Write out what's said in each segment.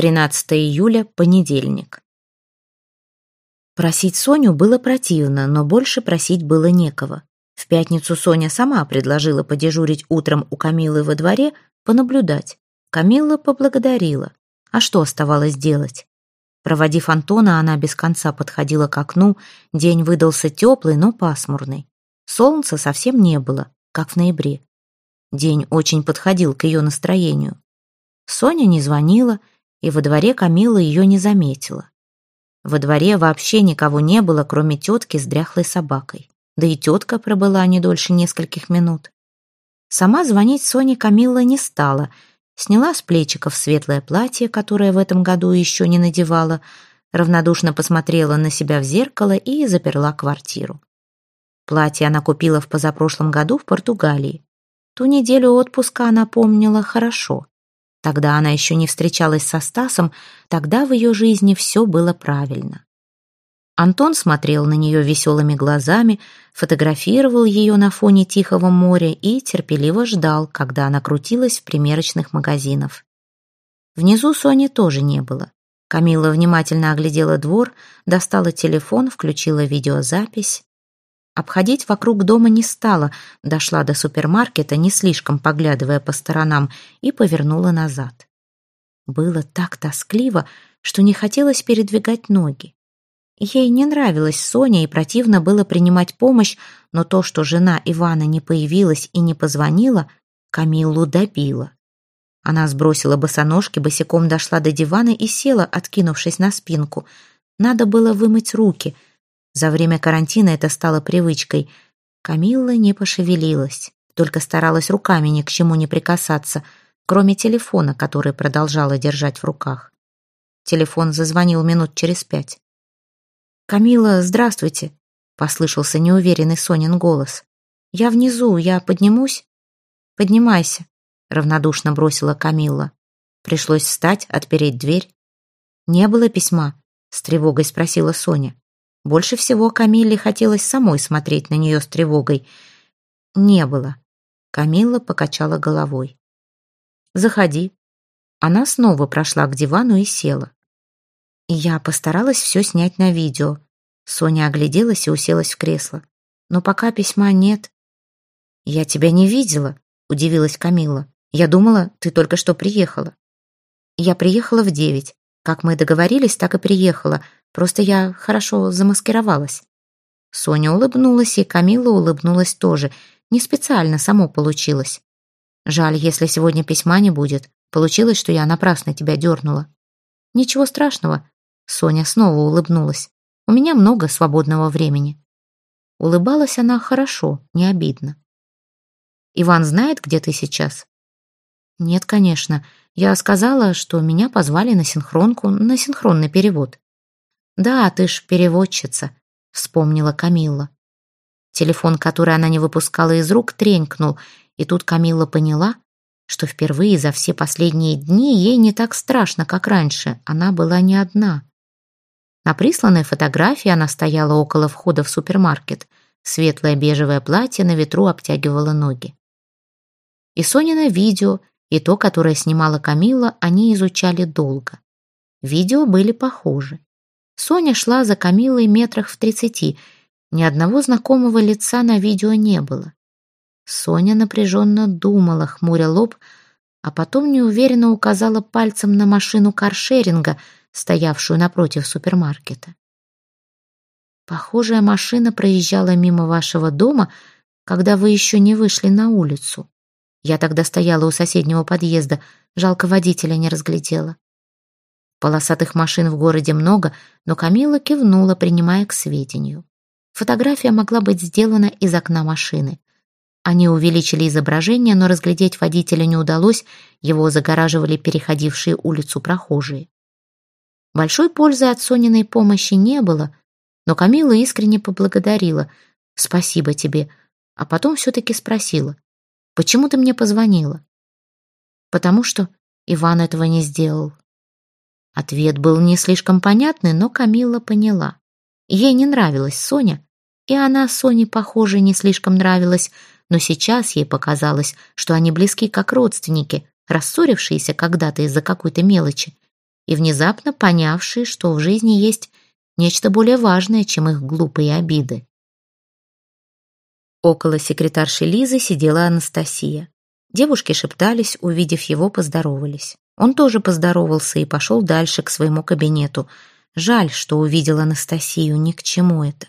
13 июля, понедельник. Просить Соню было противно, но больше просить было некого. В пятницу Соня сама предложила подежурить утром у Камилы во дворе, понаблюдать. Камилла поблагодарила. А что оставалось делать? Проводив Антона, она без конца подходила к окну. День выдался теплый, но пасмурный. Солнца совсем не было, как в ноябре. День очень подходил к ее настроению. Соня не звонила, и во дворе Камила ее не заметила. Во дворе вообще никого не было, кроме тетки с дряхлой собакой. Да и тетка пробыла не дольше нескольких минут. Сама звонить Соне Камилла не стала. Сняла с плечиков светлое платье, которое в этом году еще не надевала, равнодушно посмотрела на себя в зеркало и заперла квартиру. Платье она купила в позапрошлом году в Португалии. Ту неделю отпуска она помнила хорошо. Тогда она еще не встречалась со Стасом, тогда в ее жизни все было правильно. Антон смотрел на нее веселыми глазами, фотографировал ее на фоне тихого моря и терпеливо ждал, когда она крутилась в примерочных магазинах. Внизу Сони тоже не было. Камила внимательно оглядела двор, достала телефон, включила видеозапись. Обходить вокруг дома не стала, дошла до супермаркета, не слишком поглядывая по сторонам, и повернула назад. Было так тоскливо, что не хотелось передвигать ноги. Ей не нравилась Соня и противно было принимать помощь, но то, что жена Ивана не появилась и не позвонила, Камиллу добило. Она сбросила босоножки, босиком дошла до дивана и села, откинувшись на спинку. Надо было вымыть руки — за время карантина это стало привычкой. Камилла не пошевелилась, только старалась руками ни к чему не прикасаться, кроме телефона, который продолжала держать в руках. Телефон зазвонил минут через пять. «Камила, здравствуйте», — послышался неуверенный Сонин голос. «Я внизу, я поднимусь?» «Поднимайся», — равнодушно бросила Камилла. Пришлось встать, отпереть дверь. «Не было письма?» — с тревогой спросила Соня. Больше всего Камилле хотелось самой смотреть на нее с тревогой. Не было. Камилла покачала головой. «Заходи». Она снова прошла к дивану и села. Я постаралась все снять на видео. Соня огляделась и уселась в кресло. Но пока письма нет. «Я тебя не видела», — удивилась Камилла. «Я думала, ты только что приехала». «Я приехала в девять. Как мы договорились, так и приехала. Просто я хорошо замаскировалась». Соня улыбнулась, и Камила улыбнулась тоже. Не специально, само получилось. «Жаль, если сегодня письма не будет. Получилось, что я напрасно тебя дернула». «Ничего страшного». Соня снова улыбнулась. «У меня много свободного времени». Улыбалась она хорошо, не обидно. «Иван знает, где ты сейчас?» «Нет, конечно. Я сказала, что меня позвали на синхронку, на синхронный перевод. «Да, ты ж переводчица», — вспомнила Камилла. Телефон, который она не выпускала из рук, тренькнул, и тут Камилла поняла, что впервые за все последние дни ей не так страшно, как раньше. Она была не одна. На присланной фотографии она стояла около входа в супермаркет. Светлое бежевое платье на ветру обтягивало ноги. И Сонина видео, и то, которое снимала Камилла, они изучали долго. Видео были похожи. Соня шла за Камилой метрах в тридцати. Ни одного знакомого лица на видео не было. Соня напряженно думала, хмуря лоб, а потом неуверенно указала пальцем на машину каршеринга, стоявшую напротив супермаркета. Похожая машина проезжала мимо вашего дома, когда вы еще не вышли на улицу. Я тогда стояла у соседнего подъезда, жалко водителя не разглядела. Полосатых машин в городе много, но Камила кивнула, принимая к сведению. Фотография могла быть сделана из окна машины. Они увеличили изображение, но разглядеть водителя не удалось, его загораживали переходившие улицу прохожие. Большой пользы от Сониной помощи не было, но Камила искренне поблагодарила. «Спасибо тебе», а потом все-таки спросила. Почему ты мне позвонила?» «Потому что Иван этого не сделал». Ответ был не слишком понятный, но Камила поняла. Ей не нравилась Соня, и она Соне, похоже, не слишком нравилась, но сейчас ей показалось, что они близки как родственники, рассорившиеся когда-то из-за какой-то мелочи. и внезапно понявшие, что в жизни есть нечто более важное, чем их глупые обиды. Около секретарши Лизы сидела Анастасия. Девушки шептались, увидев его, поздоровались. Он тоже поздоровался и пошел дальше к своему кабинету. Жаль, что увидел Анастасию, ни к чему это.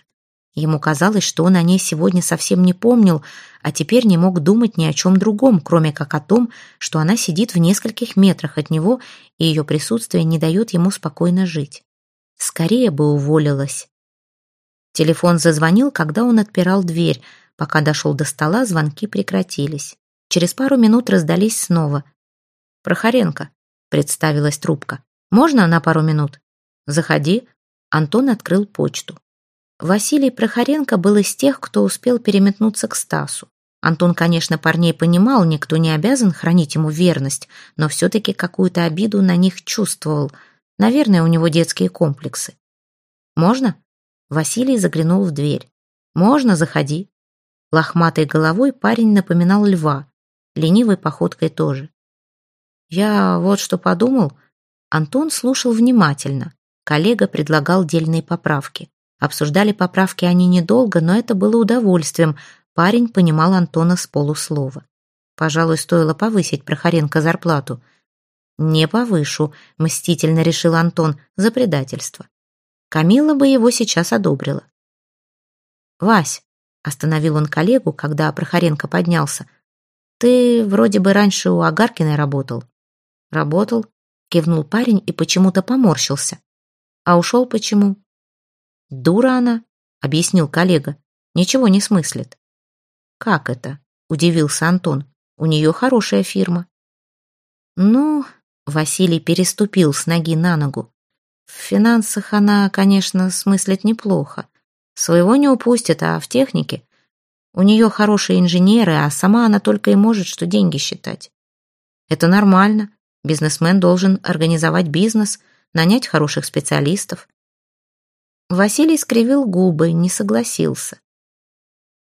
Ему казалось, что он о ней сегодня совсем не помнил, а теперь не мог думать ни о чем другом, кроме как о том, что она сидит в нескольких метрах от него, и ее присутствие не дает ему спокойно жить. Скорее бы уволилась. Телефон зазвонил, когда он отпирал дверь. Пока дошел до стола, звонки прекратились. Через пару минут раздались снова. «Прохоренко», — представилась трубка. «Можно на пару минут?» «Заходи». Антон открыл почту. Василий Прохоренко был из тех, кто успел переметнуться к Стасу. Антон, конечно, парней понимал, никто не обязан хранить ему верность, но все-таки какую-то обиду на них чувствовал. Наверное, у него детские комплексы. «Можно?» Василий заглянул в дверь. «Можно, заходи». Лохматой головой парень напоминал льва, ленивой походкой тоже. «Я вот что подумал». Антон слушал внимательно. Коллега предлагал дельные поправки. Обсуждали поправки они недолго, но это было удовольствием. Парень понимал Антона с полуслова. Пожалуй, стоило повысить Прохоренко зарплату. «Не повышу», — мстительно решил Антон, — «за предательство». Камила бы его сейчас одобрила. «Вась», — остановил он коллегу, когда Прохоренко поднялся, «ты вроде бы раньше у Агаркиной работал». «Работал», — кивнул парень и почему-то поморщился. «А ушел почему?» «Дура она», — объяснил коллега. «Ничего не смыслит». «Как это?» — удивился Антон. «У нее хорошая фирма». «Ну...» — Василий переступил с ноги на ногу. «В финансах она, конечно, смыслит неплохо. Своего не упустит, а в технике. У нее хорошие инженеры, а сама она только и может, что деньги считать. Это нормально. Бизнесмен должен организовать бизнес, нанять хороших специалистов. Василий скривил губы, не согласился.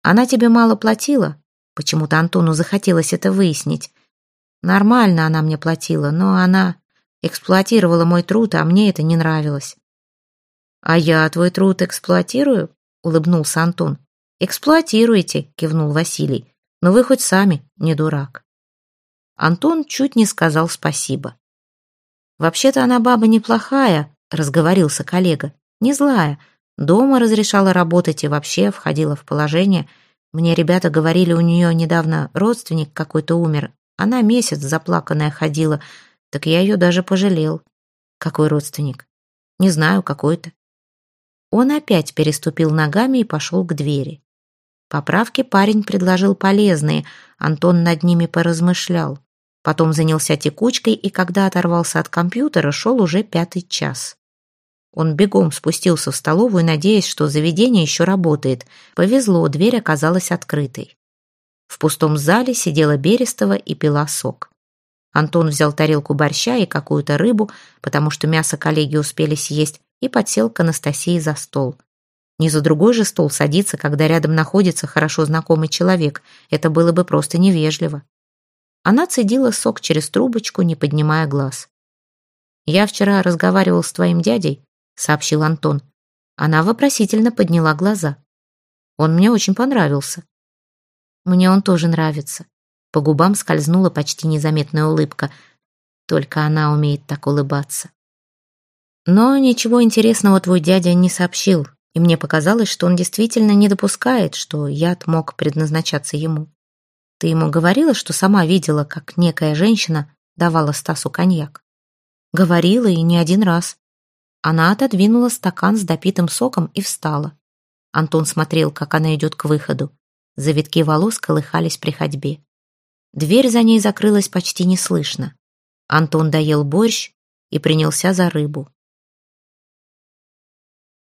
«Она тебе мало платила?» Почему-то Антону захотелось это выяснить. Нормально она мне платила, но она эксплуатировала мой труд, а мне это не нравилось. «А я твой труд эксплуатирую?» — улыбнулся Антон. «Эксплуатируете», — кивнул Василий. «Но вы хоть сами не дурак». Антон чуть не сказал спасибо. «Вообще-то она баба неплохая», — разговорился коллега. Не злая. Дома разрешала работать и вообще входила в положение. Мне ребята говорили, у нее недавно родственник какой-то умер. Она месяц заплаканная ходила. Так я ее даже пожалел. Какой родственник? Не знаю, какой-то. Он опять переступил ногами и пошел к двери. Поправки парень предложил полезные, Антон над ними поразмышлял. Потом занялся текучкой, и когда оторвался от компьютера, шел уже пятый час. Он бегом спустился в столовую, надеясь, что заведение еще работает. Повезло, дверь оказалась открытой. В пустом зале сидела Берестова и пила сок. Антон взял тарелку борща и какую-то рыбу, потому что мясо коллеги успели съесть, и подсел к Анастасии за стол. Не за другой же стол садиться, когда рядом находится хорошо знакомый человек. Это было бы просто невежливо. Она цедила сок через трубочку, не поднимая глаз. «Я вчера разговаривал с твоим дядей», сообщил Антон. Она вопросительно подняла глаза. Он мне очень понравился. Мне он тоже нравится. По губам скользнула почти незаметная улыбка. Только она умеет так улыбаться. Но ничего интересного твой дядя не сообщил, и мне показалось, что он действительно не допускает, что яд мог предназначаться ему. Ты ему говорила, что сама видела, как некая женщина давала Стасу коньяк? Говорила и не один раз. Она отодвинула стакан с допитым соком и встала. Антон смотрел, как она идет к выходу. Завитки волос колыхались при ходьбе. Дверь за ней закрылась почти неслышно. Антон доел борщ и принялся за рыбу.